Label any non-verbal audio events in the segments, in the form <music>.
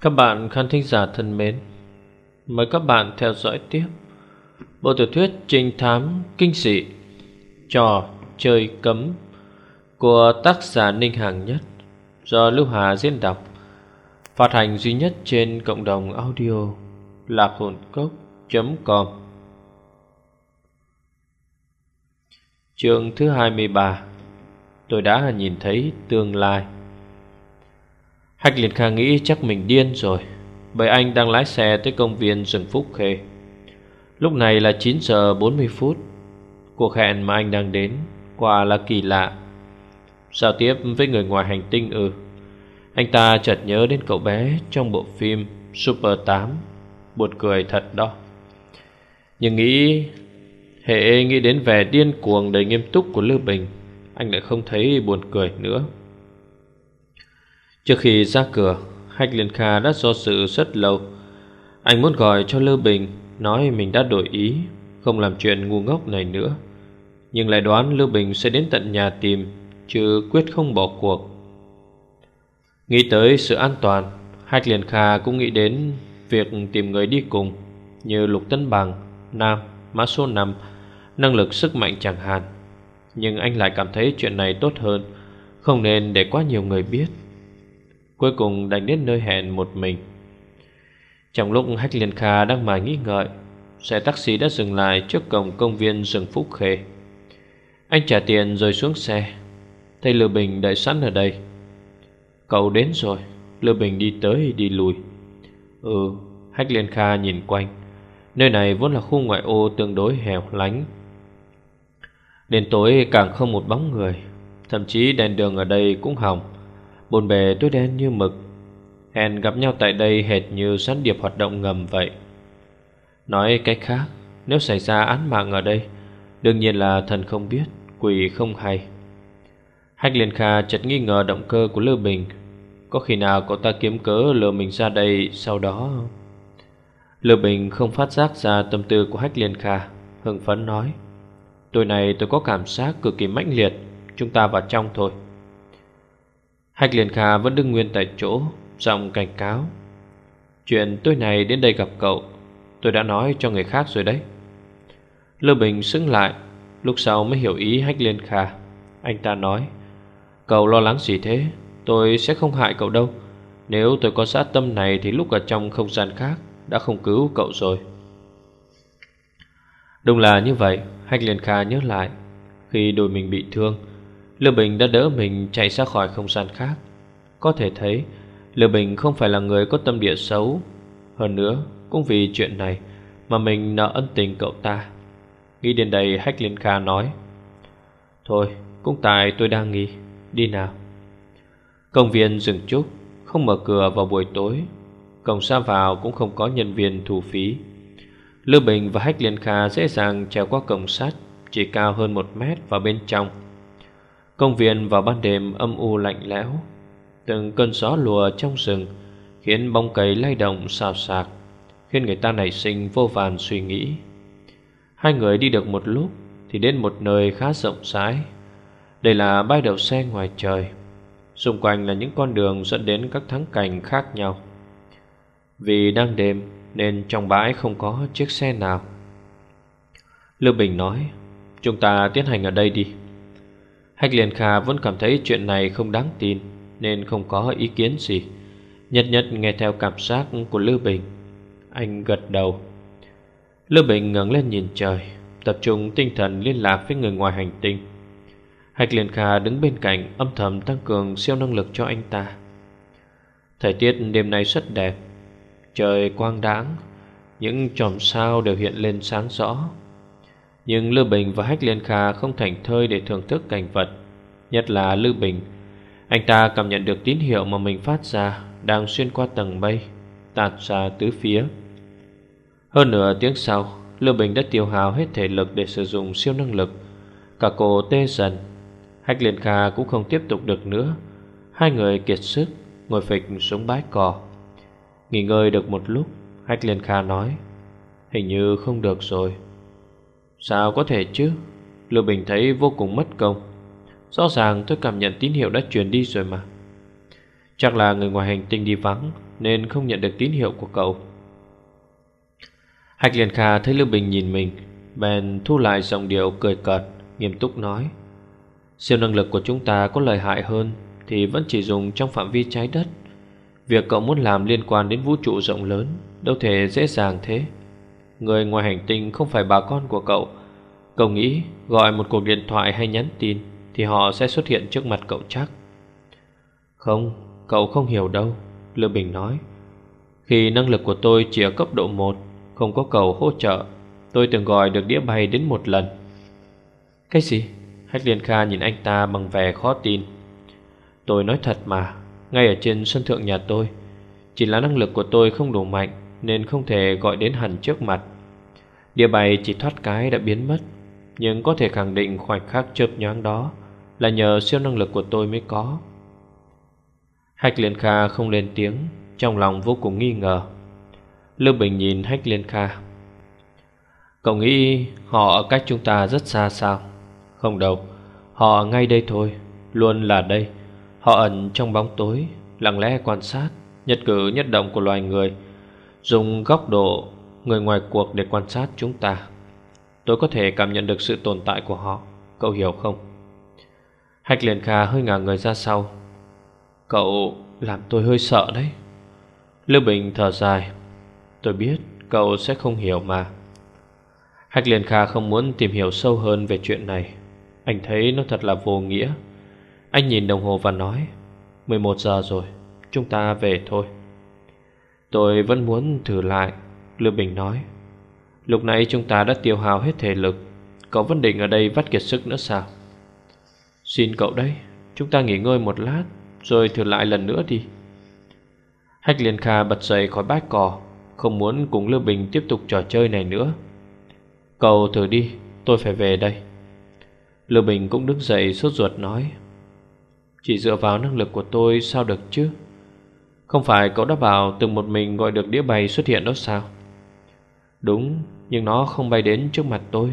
Các bạn khán thính giả thân mến, Mời các bạn theo dõi tiếp Bộ tiểu thuyết trinh thám kinh dị, Trò chơi cấm Của tác giả Ninh Hàng Nhất, Do Lưu Hà diễn đọc, Phát hành duy nhất trên cộng đồng audio Lạc hồn cốc.com Chương thứ 23 Tôi đã nhìn thấy tương lai. Hách Liệt Kha nghĩ chắc mình điên rồi. Bởi anh đang lái xe tới công viên rừng Phúc Khê. Lúc này là 9 giờ 40 phút. Cuộc hẹn mà anh đang đến Quả là kỳ lạ. Giao tiếp với người ngoài hành tinh ư. Anh ta chợt nhớ đến cậu bé Trong bộ phim Super 8 Buồn cười thật đó. Nhưng nghĩ, Hệ nghĩ đến vẻ điên cuồng đầy nghiêm túc của Lưu Bình, Anh lại không thấy buồn cười nữa. Trước khi ra cửa Hách Liên Kha đã do sự rất lâu. Anh muốn gọi cho Lưu Bình Nói mình đã đổi ý Không làm chuyện ngu ngốc này nữa. Nhưng lại đoán Lưu Bình sẽ đến tận nhà tìm Chứ quyết không bỏ cuộc. Nghĩ tới sự an toàn Hách Liên Kha cũng nghĩ đến Việc tìm người đi cùng Như Lục Tấn Bằng Nam, mã số 5 Năng lực sức mạnh chẳng hạn. Nhưng anh lại cảm thấy chuyện này tốt hơn Không nên để quá nhiều người biết. Cuối cùng đành đến nơi hẹn một mình. Trong lúc Hách Liên Kha đang mải nghĩ ngợi, Xe taxi đã dừng lại trước cổng công viên rừng Phúc Khê. Anh trả tiền rồi xuống xe. Thấy Lưu Bình đợi sẵn ở đây. Cậu đến rồi. Lưu Bình đi tới, đi lùi. Ừ Hách Liên Kha nhìn quanh. Nơi này vốn là khu ngoại ô tương đối hẻo lánh. Đến tối càng không một bóng người. Thậm chí đèn đường ở đây cũng hỏng. Bồn bề tối đen như mực. Hẹn gặp nhau tại đây hệt như sán điệp hoạt động ngầm vậy. Nói cách khác, Nếu xảy ra án mạng ở đây, Đương nhiên là thần không biết, Quỷ không hay. Hách Liên Kha chợt nghi ngờ động cơ của Lưu Bình. Có khi nào cậu ta kiếm cớ lừa mình ra đây sau đó Lưu Bình không phát giác ra tâm tư của Hách Liên Kha, Hưng phấn nói. Tối này tôi có cảm giác cực kỳ mãnh liệt, Chúng ta vào trong thôi. Hách Liên Kha vẫn đứng nguyên tại chỗ, Giọng cảnh cáo. Chuyện tôi này đến đây gặp cậu, Tôi đã nói cho người khác rồi đấy. Lưu Bình sững lại, Lúc sau mới hiểu ý Hách Liên Kha. Anh ta nói, Cậu lo lắng gì thế? Tôi sẽ không hại cậu đâu. Nếu tôi có sát tâm này Thì lúc ở trong không gian khác Đã không cứu cậu rồi. Đúng là như vậy, Hách Liên Kha nhớ lại, Khi đôi mình bị thương Lưu Bình đã đỡ mình chạy ra khỏi không gian khác. Có thể thấy, Lưu Bình không phải là người có tâm địa xấu. Hơn nữa, Cũng vì chuyện này Mà mình nợ ân tình cậu ta. Nghĩ đến đây, Hách Liên Kha nói, Thôi, cũng tại tôi đang nghỉ Đi nào. Công viên dừng chút, Không mở cửa vào buổi tối. Cổng xa vào cũng không có nhân viên thu phí. Lưu Bình và Hách Liên Kha dễ dàng trèo qua cổng sắt, Chỉ cao hơn một mét vào bên trong. Công viên vào ban đêm âm u lạnh lẽo. Từng cơn gió lùa trong rừng Khiến bông cây lay động xào xạc, Khiến người ta nảy sinh vô vàn suy nghĩ. Hai người đi được một lúc Thì đến một nơi khá rộng rãi. Đây là bãi đậu xe ngoài trời. Xung quanh là những con đường dẫn đến các thắng cảnh khác nhau. Vì đang đêm Nên trong bãi không có chiếc xe nào. Lưu Bình nói, Chúng ta tiến hành ở đây đi. Hách Liên Kha vẫn cảm thấy chuyện này không đáng tin, Nên không có ý kiến gì. Nhật Nhật nghe theo cảm giác của Lưu Bình. Anh gật đầu. Lưu Bình ngẩng lên nhìn trời, Tập trung tinh thần liên lạc với người ngoài hành tinh. Hạch Liên Kha đứng bên cạnh, âm thầm tăng cường siêu năng lực cho anh ta. Thời tiết đêm nay rất đẹp, Trời quang đãng, Những chòm sao đều hiện lên sáng rõ nhưng Lưu Bình và Hách Liên Kha không thành thơi để thưởng thức cảnh vật, Nhất là Lưu Bình. Anh ta cảm nhận được tín hiệu mà mình phát ra Đang xuyên qua tầng mây, Tạt ra tứ phía. Hơn nửa tiếng sau, Lưu Bình đã tiêu hào hết thể lực để sử dụng siêu năng lực. Cả cổ tê dần, Hách Liên Kha cũng không tiếp tục được nữa. Hai người kiệt sức, Ngồi phịch xuống bãi cỏ. Nghỉ ngơi được một lúc, Hách Liên Kha nói, Hình như không được rồi. Sao có thể chứ? Lưu Bình thấy vô cùng mất công. Rõ ràng tôi cảm nhận tín hiệu đã truyền đi rồi mà. Chắc là người ngoài hành tinh đi vắng, Nên không nhận được tín hiệu của cậu. Hạch Liên Kha thấy Lưu Bình nhìn mình, Bèn thu lại giọng điệu cười cợt, Nghiêm túc nói. Siêu năng lực của chúng ta có lợi hại hơn Thì vẫn chỉ dùng trong phạm vi trái đất. Việc cậu muốn làm liên quan đến vũ trụ rộng lớn, Đâu thể dễ dàng thế. Người ngoài hành tinh không phải bà con của cậu. Cậu nghĩ gọi một cuộc điện thoại hay nhắn tin Thì họ sẽ xuất hiện trước mặt cậu chắc. Không, cậu không hiểu đâu Lưu Bình nói. Khi năng lực của tôi chỉ ở cấp độ 1 Không có cầu hỗ trợ Tôi từng gọi được đĩa bay đến một lần. Cái gì? Hách Liên Kha nhìn anh ta bằng vẻ khó tin. Tôi nói thật mà Ngay ở trên sân thượng nhà tôi Chỉ là năng lực của tôi không đủ mạnh nên không thể gọi đến hẳn trước mặt. Đĩa bay chỉ thoát cái đã biến mất, Nhưng có thể khẳng định khoảnh khắc chớp nhoáng đó Là nhờ siêu năng lực của tôi mới có. Hách Liên Kha không lên tiếng, Trong lòng vô cùng nghi ngờ. Lưu Bình nhìn Hách Liên Kha. Cậu nghĩ họ ở cách chúng ta rất xa sao? Không đâu, Họ ngay đây thôi, Luôn là đây. Họ ẩn trong bóng tối, Lặng lẽ quan sát, Nhất cử nhất động của loài người. Dùng góc độ người ngoài cuộc để quan sát chúng ta, Tôi có thể cảm nhận được sự tồn tại của họ. Cậu hiểu không? Hạch liền kha hơi ngả người ra sau. Cậu làm tôi hơi sợ đấy. Lưu Bình thở dài. Tôi biết cậu sẽ không hiểu mà. Hạch liền kha không muốn tìm hiểu sâu hơn về chuyện này. Anh thấy nó thật là vô nghĩa. Anh nhìn đồng hồ và nói 11 giờ rồi, Chúng ta về thôi. Tôi vẫn muốn thử lại, Lưu Bình nói. Lúc nãy chúng ta đã tiêu hao hết thể lực, Cậu vẫn định ở đây vắt kiệt sức nữa sao? Xin cậu đấy, Chúng ta nghỉ ngơi một lát, Rồi thử lại lần nữa đi. Hách Liên Kha bật dậy khỏi bát cỏ, Không muốn cùng Lưu Bình tiếp tục trò chơi này nữa. Cậu thử đi, Tôi phải về đây. Lưu Bình cũng đứng dậy sốt ruột nói. Chỉ dựa vào năng lực của tôi sao được chứ? Không phải cậu đã bảo từng một mình gọi được đĩa bay xuất hiện đó sao? Đúng, Nhưng nó không bay đến trước mặt tôi.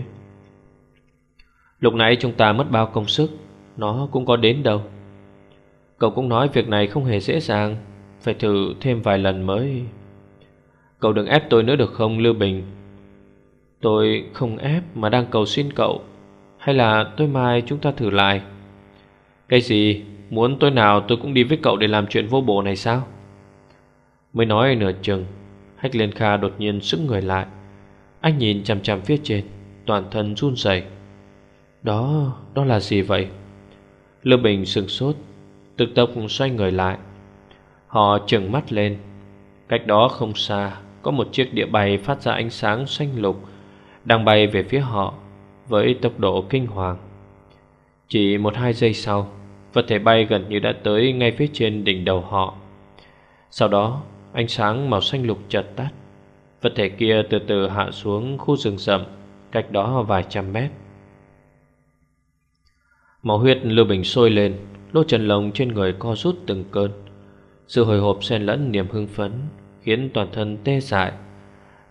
Lúc nãy chúng ta mất bao công sức, Nó cũng có đến đâu. Cậu cũng nói việc này không hề dễ dàng, Phải thử thêm vài lần mới. Cậu đừng ép tôi nữa được không, Lưu Bình? Tôi không ép mà đang cầu xin cậu. Hay là tôi mai chúng ta thử lại? Cái gì? Muốn tối nào tôi cũng đi với cậu để làm chuyện vô bổ này sao? Mới nói nửa chừng. Hách Liên Kha đột nhiên sững người lại. Anh nhìn chằm chằm phía trên Toàn thân run rẩy. Đó, đó là gì vậy? Lưu Bình sừng sốt Tức tốc xoay người lại. Họ trừng mắt lên. Cách đó không xa Có một chiếc địa bay phát ra ánh sáng xanh lục Đang bay về phía họ Với tốc độ kinh hoàng. Chỉ một hai giây sau Vật thể bay gần như đã tới ngay phía trên đỉnh đầu họ. Sau đó Ánh sáng màu xanh lục chợt tắt. Vật thể kia từ từ hạ xuống khu rừng rậm, Cách đó vài trăm mét. Máu huyết Lưu Bình sôi lên, Lỗ chân lồng trên người co rút từng cơn. Sự hồi hộp xen lẫn niềm hưng phấn Khiến toàn thân tê dại.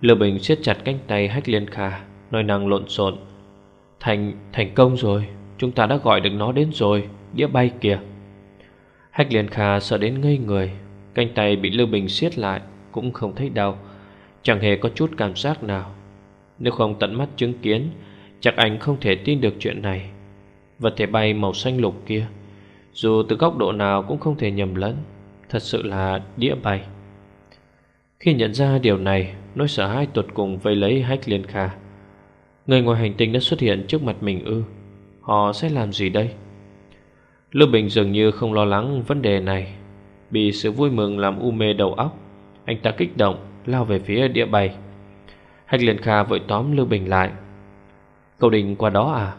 Lưu Bình siết chặt cánh tay Hách Liên Kha, Nói năng lộn xộn. Thành thành công rồi, Chúng ta đã gọi được nó đến rồi, Đĩa bay kìa. Hách Liên Kha sợ đến ngây người Cánh tay bị Lưu Bình siết lại Cũng không thấy đau. Chẳng hề có chút cảm giác nào. Nếu không tận mắt chứng kiến, Chắc anh không thể tin được chuyện này. Vật thể bay màu xanh lục kia, Dù từ góc độ nào cũng không thể nhầm lẫn, Thật sự là đĩa bay. Khi nhận ra điều này, Nỗi sợ hãi tuột cùng vây lấy hách liên kha. Người ngoài hành tinh đã xuất hiện trước mặt mình ư? Họ sẽ làm gì đây? Lưu Bình dường như không lo lắng vấn đề này. Bị sự vui mừng làm u mê đầu óc Anh ta kích động lao về phía địa bay. Hách Liên Kha vội tóm Lưu Bình lại. Cậu định qua đó à?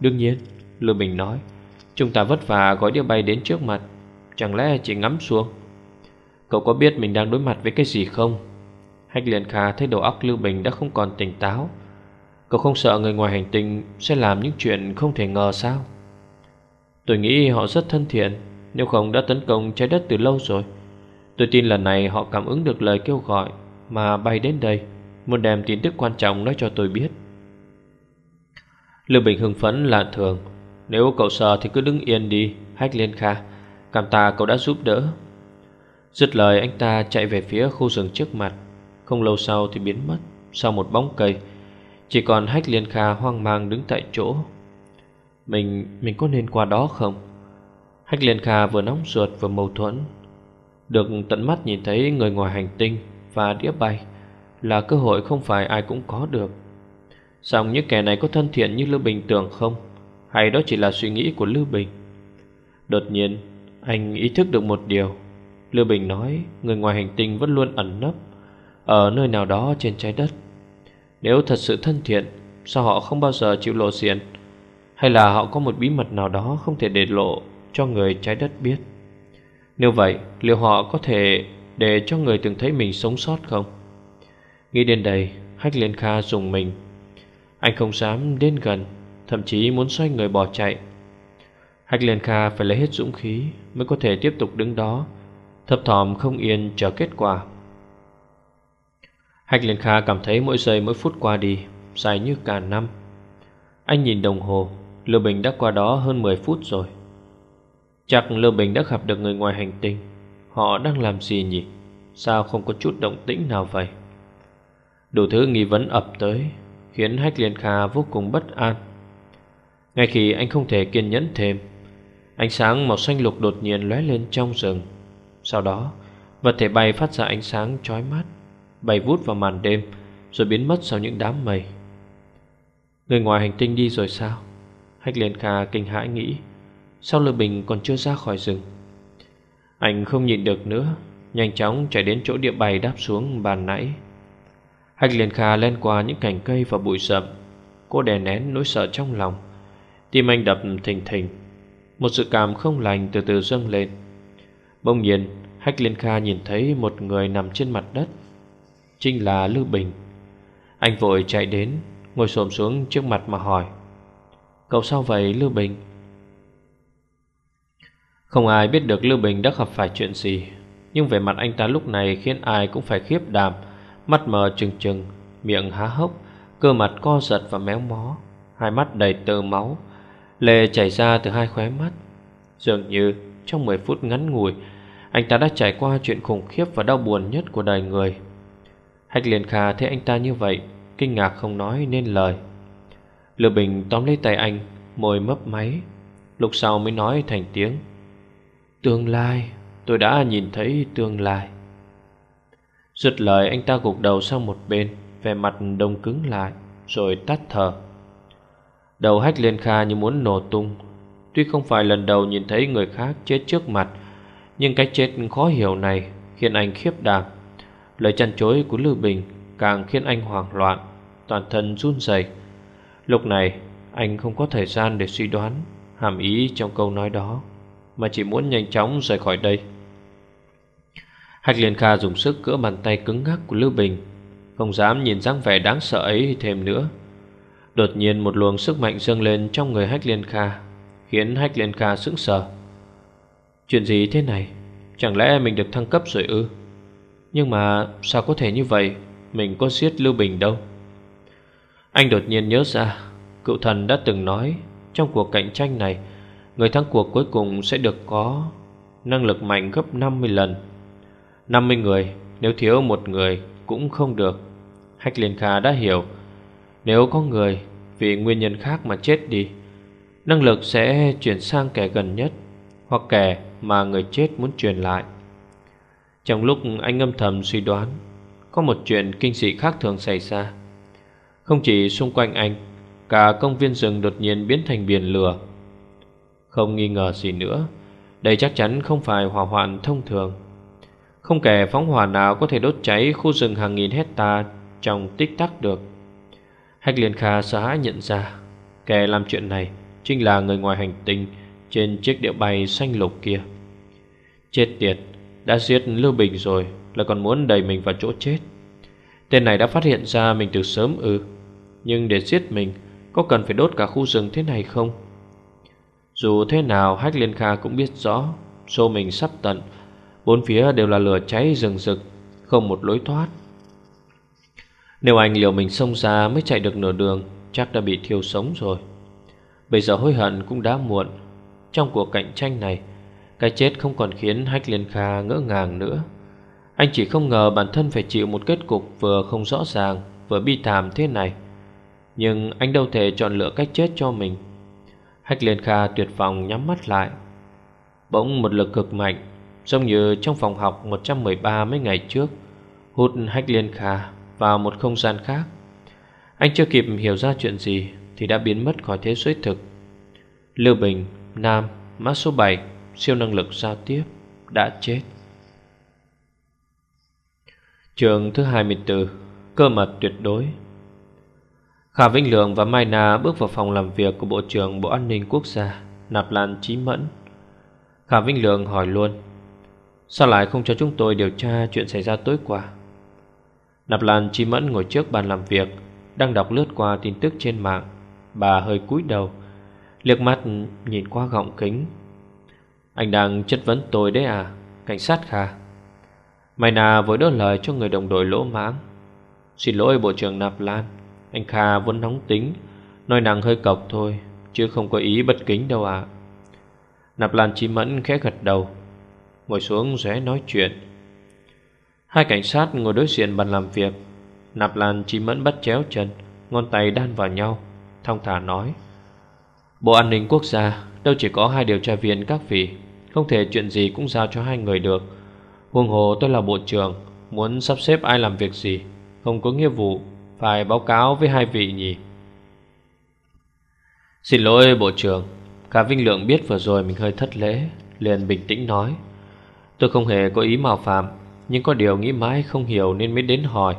Đương nhiên, Lưu Bình nói. Chúng ta vất vả gói địa bay đến trước mặt. Chẳng lẽ chỉ ngắm xuống? Cậu có biết mình đang đối mặt với cái gì không? Hách Liên Kha thấy đầu óc Lưu Bình đã không còn tỉnh táo. Cậu không sợ người ngoài hành tinh sẽ làm những chuyện không thể ngờ sao? Tôi nghĩ họ rất thân thiện, nếu không đã tấn công trái đất từ lâu rồi. Tôi tin lần này họ cảm ứng được lời kêu gọi Mà bay đến đây. Muốn đem tin tức quan trọng nói cho tôi biết. Lưu Bình hưng phấn là thường. Nếu cậu sợ thì cứ đứng yên đi Hách Liên Kha. Cảm tạ cậu đã giúp đỡ. Dứt lời anh ta chạy về phía khu rừng trước mặt. Không lâu sau thì biến mất Sau một bóng cây. Chỉ còn Hách Liên Kha hoang mang đứng tại chỗ. Mình, mình có nên qua đó không? Hách Liên Kha vừa nóng ruột vừa mâu thuẫn. Được tận mắt nhìn thấy người ngoài hành tinh Và đĩa bay Là cơ hội không phải ai cũng có được. Xong những kẻ này có thân thiện như Lưu Bình tưởng không? Hay đó chỉ là suy nghĩ của Lưu Bình? Đột nhiên, Anh ý thức được một điều. Lưu Bình nói Người ngoài hành tinh vẫn luôn ẩn nấp Ở nơi nào đó trên trái đất. Nếu thật sự thân thiện, Sao họ không bao giờ chịu lộ diện? Hay là họ có một bí mật nào đó Không thể để lộ cho người trái đất biết. Nếu vậy, Liệu họ có thể để cho người từng thấy mình sống sót không? Nghĩ đến đây, Hách Liên Kha dùng mình. Anh không dám đến gần, Thậm chí muốn xoay người bỏ chạy. Hách Liên Kha phải lấy hết dũng khí Mới có thể tiếp tục đứng đó, Thấp thỏm không yên chờ kết quả. Hách Liên Kha cảm thấy mỗi giây mỗi phút qua đi Dài như cả năm. Anh nhìn đồng hồ, Lưu Bình đã qua đó hơn 10 phút rồi. Chắc Lưu Bình đã gặp được người ngoài hành tinh. Họ đang làm gì nhỉ? Sao không có chút động tĩnh nào vậy? Đủ thứ nghi vấn ập tới, Khiến Hách Liên Kha vô cùng bất an. Ngay khi anh không thể kiên nhẫn thêm, Ánh sáng màu xanh lục đột nhiên lóe lên trong rừng. Sau đó, Vật thể bay phát ra ánh sáng chói mắt, Bay vút vào màn đêm, Rồi biến mất sau những đám mây. Người ngoài hành tinh đi rồi sao? Hách Liên Kha kinh hãi nghĩ sau Lư Bình còn chưa ra khỏi rừng. Anh không nhịn được nữa, Nhanh chóng chạy đến chỗ địa bày đáp xuống bàn nãy. Hách Liên Kha lên qua những cành cây và bụi rậm. Cô đè nén nỗi sợ trong lòng. Tim anh đập thình thình. Một sự cảm không lành từ từ dâng lên. Bỗng nhiên, Hách Liên Kha nhìn thấy một người nằm trên mặt đất. Chính là Lư Bình. Anh vội chạy đến, Ngồi xổm xuống trước mặt mà hỏi. Cậu sao vậy Lưu Bình? Không ai biết được Lưu Bình đã gặp phải chuyện gì. Nhưng về mặt anh ta lúc này Khiến ai cũng phải khiếp đảm, Mắt mờ trừng trừng, Miệng há hốc, Cơ mặt co giật và méo mó, Hai mắt đầy tơ máu, Lệ chảy ra từ hai khóe mắt. Dường như trong 10 phút ngắn ngủi, Anh ta đã trải qua chuyện khủng khiếp và đau buồn nhất của đời người. Hách liền Kha thấy anh ta như vậy, Kinh ngạc không nói nên lời. Lừa Bình tóm lấy tay anh, Môi mấp máy, Lúc sau mới nói thành tiếng. Tương lai. Tôi đã nhìn thấy tương lai. Dứt lời, anh ta gục đầu sang một bên Về mặt đông cứng lại, Rồi tắt thở. Đầu hách lên kha như muốn nổ tung. Tuy không phải lần đầu nhìn thấy người khác chết trước mặt, Nhưng cái chết khó hiểu này Khiến anh khiếp đảm. Lời chăn chối của Lưu Bình Càng khiến anh hoảng loạn, Toàn thân run rẩy. Lúc này, anh không có thời gian để suy đoán Hàm ý trong câu nói đó. Mà chỉ muốn nhanh chóng rời khỏi đây. Hạch Liên Kha dùng sức cỡ bàn tay cứng ngắc của Lưu Bình. Không dám nhìn dáng vẻ đáng sợ ấy thêm nữa. Đột nhiên một luồng sức mạnh dâng lên trong người Hách Liên Kha, Khiến Hách Liên Kha sững sờ. Chuyện gì thế này? Chẳng lẽ mình được thăng cấp rồi ư? Nhưng mà sao có thể như vậy? Mình có giết Lưu Bình đâu. Anh đột nhiên nhớ ra, Cựu thần đã từng nói, Trong cuộc cạnh tranh này Người thắng cuộc cuối cùng sẽ được có Năng lực mạnh gấp 50 lần. 50 người, Nếu thiếu một người cũng không được. Hách Liên Kha đã hiểu, Nếu có người vì nguyên nhân khác mà chết đi, Năng lực sẽ chuyển sang kẻ gần nhất Hoặc kẻ mà người chết muốn truyền lại. Trong lúc anh âm thầm suy đoán, Có một chuyện kinh dị khác thường xảy ra. Không chỉ xung quanh anh, Cả công viên rừng đột nhiên biến thành biển lửa. Không nghi ngờ gì nữa. Đây chắc chắn không phải hỏa hoạn thông thường. Không kể phóng hỏa nào có thể đốt cháy khu rừng hàng nghìn hecta trong tích tắc được. Hách Liên Kha sợ hãi nhận ra, Kẻ làm chuyện này chính là người ngoài hành tinh trên chiếc điệu bay xanh lục kia. Chết tiệt, Đã giết Lưu Bình rồi, Là còn muốn đẩy mình vào chỗ chết. Tên này đã phát hiện ra mình từ sớm ư, Nhưng để giết mình, Có cần phải đốt cả khu rừng thế này không? Dù thế nào, Hách Liên Kha cũng biết rõ, Số mình sắp tận. Bốn phía đều là lửa cháy rừng rực, Không một lối thoát. Nếu anh liều mình xông ra Mới chạy được nửa đường, Chắc đã bị thiêu sống rồi. Bây giờ hối hận cũng đã muộn. Trong cuộc cạnh tranh này, Cái chết không còn khiến Hách Liên Kha ngỡ ngàng nữa. Anh chỉ không ngờ bản thân phải chịu một kết cục vừa không rõ ràng, Vừa bi thảm thế này. Nhưng anh đâu thể chọn lựa cách chết cho mình. Hách Liên Kha tuyệt vọng nhắm mắt lại. Bỗng một lực cực mạnh Giống như trong phòng học 113 mấy ngày trước Hút Hách Liên Kha vào một không gian khác. Anh chưa kịp hiểu ra chuyện gì Thì đã biến mất khỏi thế giới thực. Lưu Bình, Nam, mã số 7 Siêu năng lực giao tiếp Đã chết. Trường thứ 24 Cơ mật tuyệt đối. Khả Vinh Lượng và Mai Na bước vào phòng làm việc của Bộ trưởng Bộ An ninh Quốc gia, Nạp Lan Chí Mẫn. Khả Vinh Lượng hỏi luôn, Sao lại không cho chúng tôi điều tra chuyện xảy ra tối qua? Nạp Lan Chí Mẫn ngồi trước bàn làm việc, Đang đọc lướt qua tin tức trên mạng. Bà hơi cúi đầu, Liếc mắt nhìn qua gọng kính. Anh đang chất vấn tôi đấy à Cảnh sát Khả? Mai Na vội đỡ lời cho người đồng đội lỗ mãng. Xin lỗi, Bộ trưởng Nạp Lan. Anh Kha vốn nóng tính, Nói nàng hơi cọc thôi, Chứ không có ý bất kính đâu ạ. Nạp Lan Chi Mẫn khẽ gật đầu, Ngồi xuống rẽ nói chuyện. Hai cảnh sát ngồi đối diện bàn làm việc, Nạp Lan Chi Mẫn bắt chéo chân, Ngón tay đan vào nhau, Thong thả nói, Bộ an ninh quốc gia, Đâu chỉ có hai điều tra viên các vị, Không thể chuyện gì cũng giao cho hai người được. Huông hồ tôi là bộ trưởng, Muốn sắp xếp ai làm việc gì, Không có nghĩa vụ phải báo cáo với hai vị nhỉ? Xin lỗi, bộ trưởng. Cả Vinh Lượng biết vừa rồi mình hơi thất lễ, Liền bình tĩnh nói. Tôi không hề có ý mạo phạm, Nhưng có điều nghĩ mãi không hiểu nên mới đến hỏi.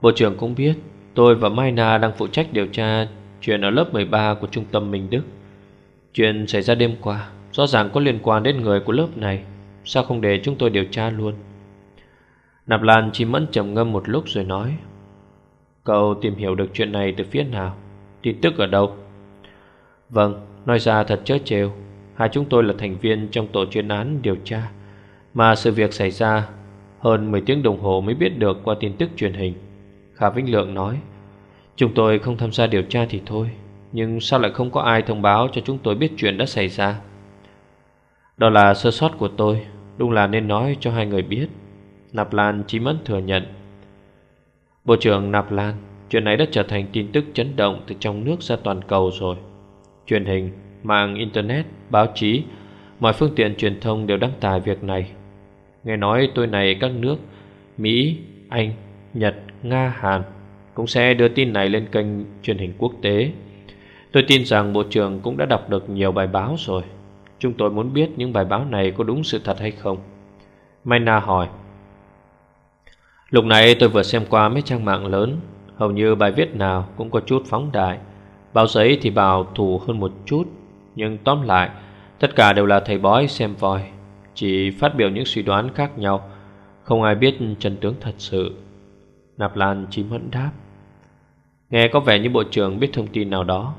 Bộ trưởng cũng biết, Tôi và Mai Na đang phụ trách điều tra Chuyện ở lớp 13 của trung tâm Minh Đức. Chuyện xảy ra đêm qua, Rõ ràng có liên quan đến người của lớp này. Sao không để chúng tôi điều tra luôn? Nạp Lan chỉ mẫn trầm ngâm một lúc rồi nói. Cậu tìm hiểu được chuyện này từ phía nào? Tin tức ở đâu? Vâng Nói ra thật chớ trêu. Hai chúng tôi là thành viên trong tổ chuyên án điều tra. Mà sự việc xảy ra, Hơn 10 tiếng đồng hồ mới biết được qua tin tức truyền hình. Khả Vĩnh Lượng nói, Chúng tôi không tham gia điều tra thì thôi, Nhưng sao lại không có ai thông báo cho chúng tôi biết chuyện đã xảy ra? Đó là sơ sót của tôi, Đúng là nên nói cho hai người biết, Nạp Lan chỉ Mẫn thừa nhận. Bộ trưởng Nạp Lan Chuyện này đã trở thành tin tức chấn động Từ trong nước ra toàn cầu rồi Truyền hình, mạng internet, báo chí Mọi phương tiện truyền thông đều đăng tải việc này Nghe nói tôi này các nước Mỹ, Anh, Nhật, Nga, Hàn cũng sẽ đưa tin này lên kênh truyền hình quốc tế. Tôi tin rằng Bộ trưởng cũng đã đọc được nhiều bài báo rồi. Chúng tôi muốn biết những bài báo này có đúng sự thật hay không. Mayna hỏi. Lúc này tôi vừa xem qua mấy trang mạng lớn, hầu như bài viết nào cũng có chút phóng đại. Báo giấy thì bảo thủ hơn một chút, nhưng tóm lại, tất cả đều là thầy bói xem voi, chỉ phát biểu những suy đoán khác nhau, không ai biết chân tướng thật sự. Nạp Lan chỉ mẫn đáp. Nghe có vẻ như bộ trưởng biết thông tin nào đó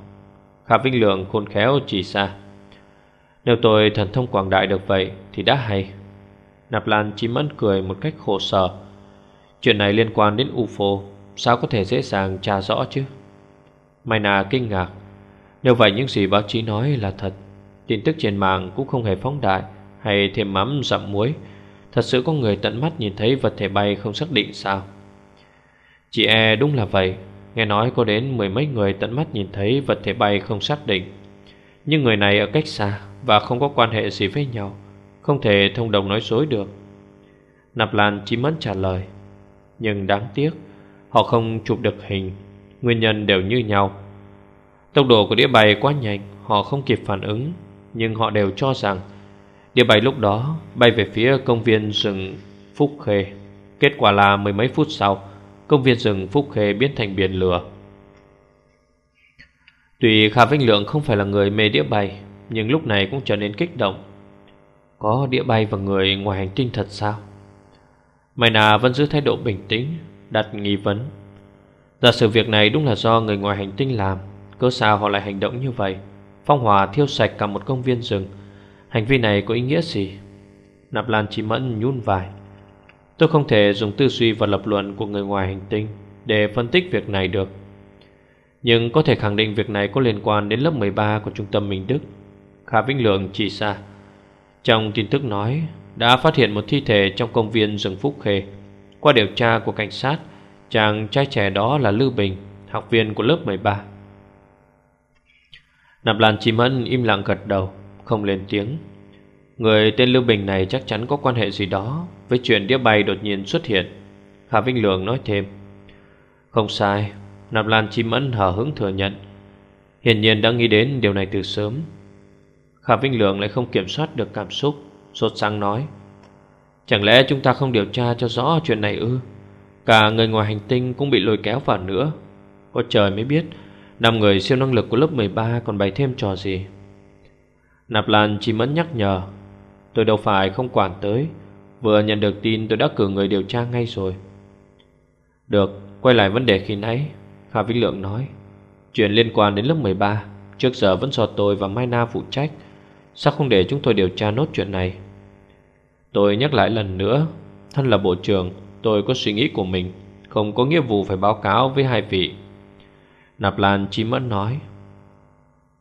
Khả Vinh Lượng khôn khéo chỉ xa Nếu tôi thần thông quảng đại được vậy Thì đã hay Nạp Lan chỉ mẫn cười một cách khổ sở Chuyện này liên quan đến UFO Sao có thể dễ dàng tra rõ chứ? Mai nà kinh ngạc. Nếu vậy những gì báo chí nói là thật. Tin tức trên mạng cũng không hề phóng đại Hay thêm mắm dặm muối. Thật sự có người tận mắt nhìn thấy vật thể bay không xác định sao? Chị e đúng là vậy. Nghe nói có đến mười mấy người tận mắt nhìn thấy vật thể bay không xác định. Nhưng người này ở cách xa Và không có quan hệ gì với nhau, Không thể thông đồng nói dối được. Nạp Lan chỉ mẫn trả lời. Nhưng đáng tiếc, Họ không chụp được hình. Nguyên nhân đều như nhau. Tốc độ của đĩa bay quá nhanh, Họ không kịp phản ứng. Nhưng họ đều cho rằng, Đĩa bay lúc đó bay về phía công viên rừng Phúc Khê. Kết quả là mười mấy phút sau, Công viên rừng Phúc Khê biến thành biển lửa. Tuy Khả Vinh Lượng không phải là người mê đĩa bay, Nhưng lúc này cũng trở nên kích động. Có đĩa bay và người ngoài hành tinh thật sao? Mai nà vẫn giữ thái độ bình tĩnh, Đặt nghi vấn Giả sử việc này đúng là do người ngoài hành tinh làm, Cớ sao họ lại hành động như vậy Phong hỏa thiêu sạch cả một công viên rừng Hành vi này có ý nghĩa gì Nạp Lan chỉ mẫn nhún vai Tôi không thể dùng tư duy và lập luận của người ngoài hành tinh để phân tích việc này được. Nhưng có thể khẳng định việc này có liên quan đến lớp 13 của trung tâm Minh Đức. Khả Vĩnh Lượng chỉ ra. Trong tin tức nói đã phát hiện một thi thể trong công viên rừng Phúc Khê. Qua điều tra của cảnh sát, Chàng trai trẻ đó là Lưu Bình, Học viên của lớp 13 Nạp Lan Chi Mẫn im lặng gật đầu, Không lên tiếng. Người tên Lưu Bình này chắc chắn có quan hệ gì đó Với chuyện đĩa bay đột nhiên xuất hiện. Hà Vinh Lượng nói thêm. Không sai, Nạp Lan Chi Mẫn hờ hững thừa nhận. Hiển nhiên đã nghĩ đến điều này từ sớm. Khả Vinh Lượng lại không kiểm soát được cảm xúc. Sốt sáng nói. Chẳng lẽ chúng ta không điều tra cho rõ chuyện này ư? Cả người ngoài hành tinh cũng bị lôi kéo vào nữa. Có trời mới biết năm người siêu năng lực của lớp 13 còn bày thêm trò gì. Nạp Lan chỉ mẫn nhắc nhở. Tôi đâu phải không quản tới. Vừa nhận được tin tôi đã cử người điều tra ngay rồi. Được, quay lại vấn đề khi nãy kha vĩnh Lượng nói. Chuyện liên quan đến lớp 13 Trước giờ vẫn do tôi và Mai Na phụ trách. Sao không để chúng tôi điều tra nốt chuyện này? Tôi nhắc lại lần nữa Thân là bộ trưởng Tôi có suy nghĩ của mình Không có nghĩa vụ phải báo cáo với hai vị. Nạp Lan chỉ mẫn nói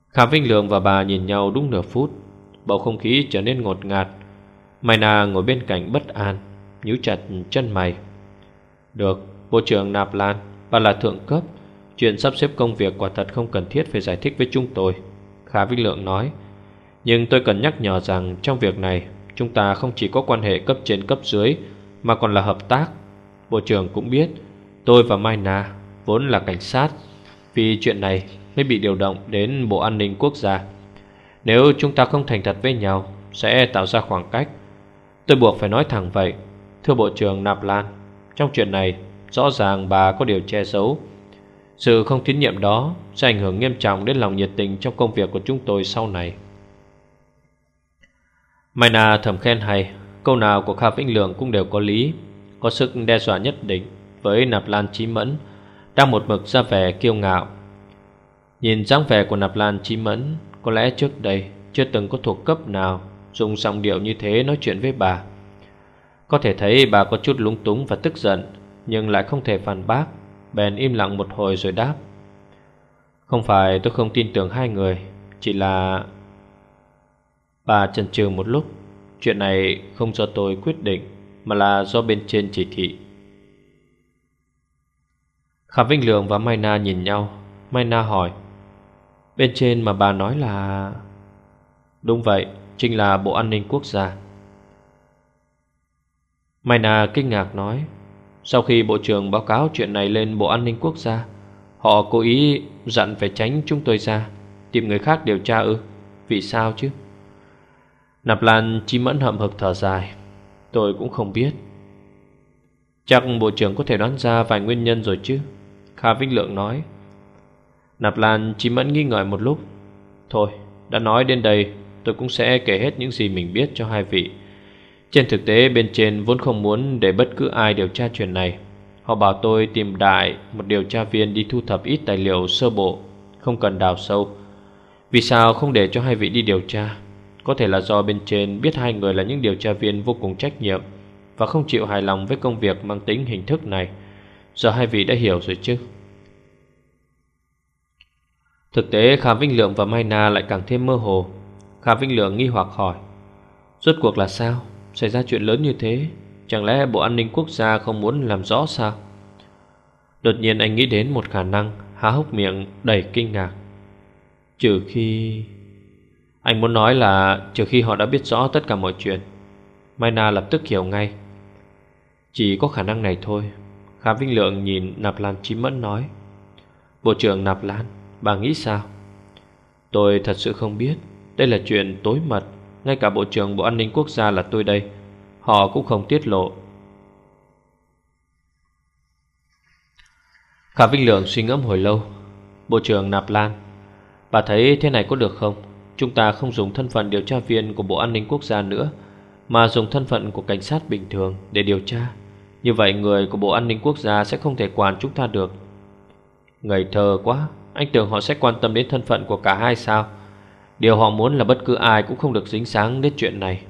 Khả Vinh Lượng và bà nhìn nhau đúng nửa phút Bầu không khí trở nên ngột ngạt. Mai Na ngồi bên cạnh bất an nhíu chặt chân mày. Được, Bộ trưởng Nạp Lan Bà là thượng cấp Chuyện sắp xếp công việc quả thật không cần thiết phải giải thích với chúng tôi Khả Vinh Lượng nói. Nhưng tôi cần nhắc nhở rằng trong việc này Chúng ta không chỉ có quan hệ cấp trên cấp dưới, Mà còn là hợp tác. Bộ trưởng cũng biết, Tôi và Mai Na vốn là cảnh sát, Vì chuyện này mới bị điều động đến Bộ An ninh Quốc gia. Nếu chúng ta không thành thật với nhau, Sẽ tạo ra khoảng cách. Tôi buộc phải nói thẳng vậy, Thưa Bộ trưởng Nạp Lan. Trong chuyện này, Rõ ràng bà có điều che giấu. Sự không tín nhiệm đó Sẽ ảnh hưởng nghiêm trọng đến lòng nhiệt tình Trong công việc của chúng tôi sau này. Mai Na thầm khen hay, Câu nào của Kha Vĩnh Lượng cũng đều có lý, Có sức đe dọa nhất định Với Nạp Lan Chí Mẫn, Đang một mực ra vẻ kiêu ngạo. Nhìn dáng vẻ của Nạp Lan Chí Mẫn, Có lẽ trước đây Chưa từng có thuộc cấp nào Dùng giọng điệu như thế nói chuyện với bà. Có thể thấy bà có chút lúng túng và tức giận, Nhưng lại không thể phản bác, Bèn im lặng một hồi rồi đáp. Không phải tôi không tin tưởng hai người, Chỉ là Bà chần chừ một lúc. Chuyện này không do tôi quyết định, Mà là do bên trên chỉ thị. Khả Vinh Lượng và Mai Na nhìn nhau. Mai Na hỏi, Bên trên mà bà nói là Đúng vậy, Chính là Bộ An ninh Quốc gia. Mai Na kinh ngạc nói, Sau khi Bộ trưởng báo cáo chuyện này lên Bộ An ninh Quốc gia, Họ cố ý dặn phải tránh chúng tôi ra, Tìm người khác điều tra ư? Vì sao chứ? Nạp Lan chỉ mẫn hậm hực thở dài. Tôi cũng không biết. Chắc Bộ trưởng có thể đoán ra vài nguyên nhân rồi chứ, Kha Vinh Lượng nói. Nạp Lan chỉ mẫn nghi ngờ một lúc. Thôi, đã nói đến đây, Tôi cũng sẽ kể hết những gì mình biết cho hai vị. Trên thực tế, bên trên vốn không muốn để bất cứ ai điều tra chuyện này. Họ bảo tôi tìm đại một điều tra viên đi thu thập ít tài liệu sơ bộ, Không cần đào sâu. Vì sao không để cho hai vị đi điều tra? Có thể là do bên trên biết hai người là những điều tra viên vô cùng trách nhiệm Và không chịu hài lòng với công việc mang tính hình thức này. Giờ hai vị đã hiểu rồi chứ? Thực tế, Khả Vinh Lượng và Mai Na lại càng thêm mơ hồ. Khả Vinh Lượng nghi hoặc hỏi, Rốt cuộc là sao? Xảy ra chuyện lớn như thế? Chẳng lẽ Bộ An ninh Quốc gia không muốn làm rõ sao? Đột nhiên anh nghĩ đến một khả năng, Há hốc miệng đầy kinh ngạc. Trừ khi... Anh muốn nói là trừ khi họ đã biết rõ tất cả mọi chuyện, Mai Na lập tức hiểu ngay. Chỉ có khả năng này thôi Khá Vinh Lượng nhìn Nạp Lan Chí Mẫn nói. Bộ trưởng Nạp Lan, Bà nghĩ sao? Tôi thật sự không biết, Đây là chuyện tối mật, Ngay cả Bộ trưởng Bộ An ninh Quốc gia là tôi đây, Họ cũng không tiết lộ. Khả Vinh Lượng suy ngẫm hồi lâu. Bộ trưởng Nạp Lan, Bà thấy thế này có được không? Chúng ta không dùng thân phận điều tra viên của Bộ An ninh Quốc gia nữa, Mà dùng thân phận của cảnh sát bình thường để điều tra. Như vậy người của Bộ An ninh Quốc gia sẽ không thể quản chúng ta được. Ngây thơ quá, Anh tưởng họ sẽ quan tâm đến thân phận của cả hai sao? Điều họ muốn là bất cứ ai cũng không được dính sáng đến chuyện này.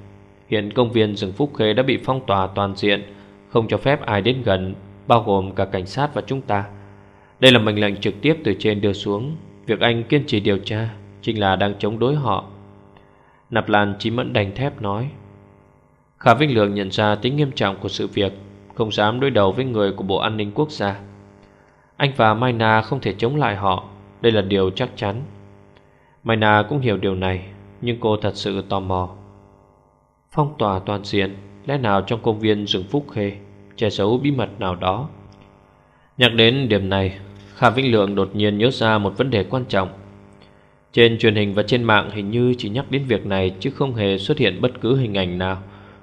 Hiện công viên rừng Phúc Khê đã bị phong tỏa toàn diện, Không cho phép ai đến gần, Bao gồm cả cảnh sát và chúng ta. Đây là mệnh lệnh trực tiếp từ trên đưa xuống. Việc anh kiên trì điều tra. Chính là đang chống đối họ. Nạp Lan chỉ mẫn đành thép nói. Khả Vinh Lượng nhận ra tính nghiêm trọng của sự việc, Không dám đối đầu với người của Bộ An ninh Quốc gia. Anh và Mai Na không thể chống lại họ, Đây là điều chắc chắn. Mai Na cũng hiểu điều này, Nhưng cô thật sự tò mò. Phong tỏa toàn diện, Lẽ nào trong công viên rừng Phúc Khê, Che giấu bí mật nào đó? Nhắc đến điểm này, Khả Vinh Lượng đột nhiên nhớ ra một vấn đề quan trọng. Trên truyền hình và trên mạng hình như chỉ nhắc đến việc này Chứ không hề xuất hiện bất cứ hình ảnh nào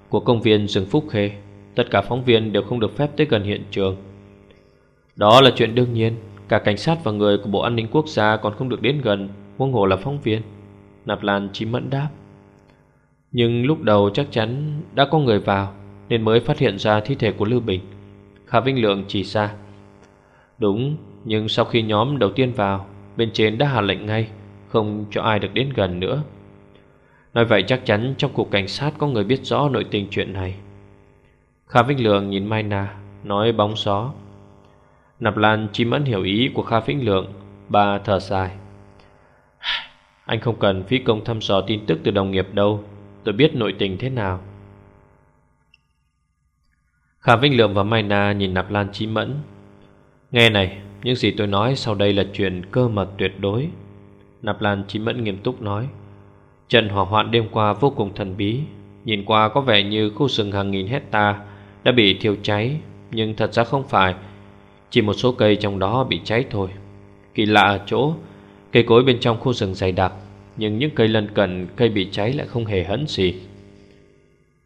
Của công viên rừng Phúc Khê. Tất cả phóng viên đều không được phép tới gần hiện trường. Đó là chuyện đương nhiên, Cả cảnh sát và người của Bộ An ninh Quốc gia còn không được đến gần, Huống hồ là phóng viên. Nạp Lan chỉ mẫn đáp. Nhưng lúc đầu chắc chắn đã có người vào, Nên mới phát hiện ra thi thể của Lưu Bình. Khả Vinh Lượng chỉ ra. Đúng, Nhưng sau khi nhóm đầu tiên vào, Bên trên đã hạ lệnh ngay. Không cho ai được đến gần nữa. Nói vậy chắc chắn trong cục cảnh sát Có người biết rõ nội tình chuyện này. Kha Vĩnh Lượng nhìn Mai Na Nói bóng gió Nạp Lan chi mẫn hiểu ý của Kha Vĩnh Lượng Bà thở dài. <sighs> Anh không cần phí công thăm dò tin tức từ đồng nghiệp đâu Tôi biết nội tình thế nào. Kha Vinh Lượng và Mai Na nhìn Nạp Lan chi Mẫn. Nghe này, những gì tôi nói sau đây là chuyện cơ mật tuyệt đối. Nạp Lan Chí Mẫn nghiêm túc nói. Trận hỏa hoạn đêm qua vô cùng thần bí. Nhìn qua có vẻ như khu rừng hàng nghìn hecta đã bị thiêu cháy, Nhưng thật ra không phải. Chỉ một số cây trong đó bị cháy thôi. Kỳ lạ ở chỗ, Cây cối bên trong khu rừng dày đặc, Nhưng những cây lân cận, cây bị cháy lại không hề hấn gì.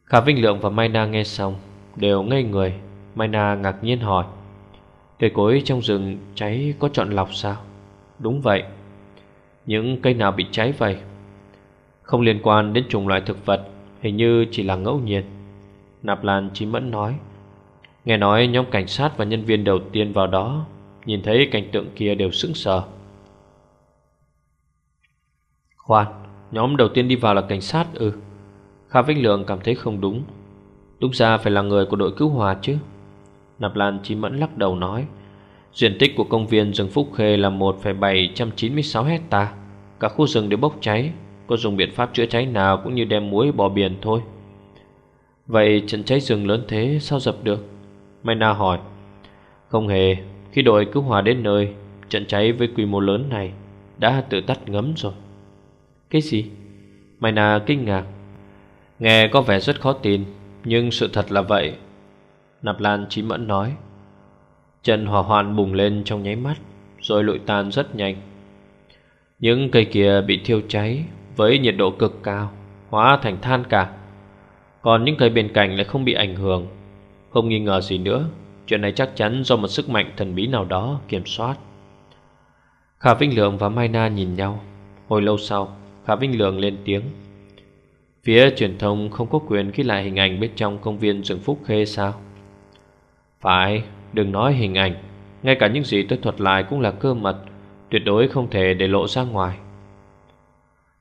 Khả Vinh Lượng và Mai Na nghe xong, Đều ngây người. Mai Na ngạc nhiên hỏi, Cây cối trong rừng cháy có chọn lọc sao? Đúng vậy. Những cây nào bị cháy vậy? Không liên quan đến chủng loại thực vật, Hình như chỉ là ngẫu nhiên. Nạp Lan Chí Mẫn nói. Nghe nói nhóm cảnh sát và nhân viên đầu tiên vào đó, Nhìn thấy cảnh tượng kia đều sững sờ. Khoan, Nhóm đầu tiên đi vào là cảnh sát ư? Ừ. Kha Vĩnh Lượng cảm thấy không đúng. Đúng ra phải là người của đội cứu hỏa chứ. Nạp Lan Chí Mẫn lắc đầu nói. Diện tích của công viên rừng Phúc Khê là 1,796 hecta. Cả khu rừng đều bốc cháy Có dùng biện pháp chữa cháy nào cũng như đem muối bỏ biển thôi. Vậy trận cháy rừng lớn thế sao dập được? Mai Na hỏi. Không hề. Khi đội cứu hỏa đến nơi Trận cháy với quy mô lớn này Đã tự tắt ngấm rồi. Cái gì? Mai Na kinh ngạc. Nghe có vẻ rất khó tin Nhưng sự thật là vậy. Nạp Lan Chí Mẫn nói. Trận hỏa hoạn bùng lên trong nháy mắt Rồi lụi tan rất nhanh. Những cây kia bị thiêu cháy Với nhiệt độ cực cao Hóa thành than cả Còn những cây bên cạnh lại không bị ảnh hưởng. Không nghi ngờ gì nữa Chuyện này chắc chắn do một sức mạnh thần bí nào đó kiểm soát. Khả Vinh Lượng và Mai Na nhìn nhau. Hồi lâu sau Khả Vinh Lượng lên tiếng. Phía truyền thông không có quyền ghi lại hình ảnh bên trong công viên rừng Phúc Khê sao? Phải, đừng nói hình ảnh, Ngay cả những gì tôi thuật lại cũng là cơ mật, Tuyệt đối không thể để lộ ra ngoài.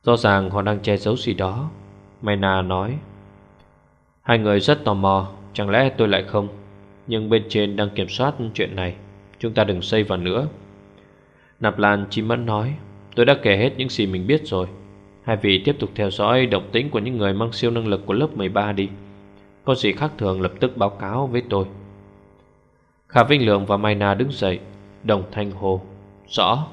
Rõ ràng họ đang che giấu gì đó Mayna nói. Hai người rất tò mò, Chẳng lẽ tôi lại không? Nhưng bên trên đang kiểm soát chuyện này, Chúng ta đừng xây vào nữa. Nạp Lan chỉ mẫn nói, Tôi đã kể hết những gì mình biết rồi. Hai vị tiếp tục theo dõi động tĩnh của những người mang siêu năng lực của lớp 13 đi. Có gì khác thường lập tức báo cáo với tôi. Khả Vinh Lượng và Mai Na đứng dậy Đồng thanh hồ Rõ.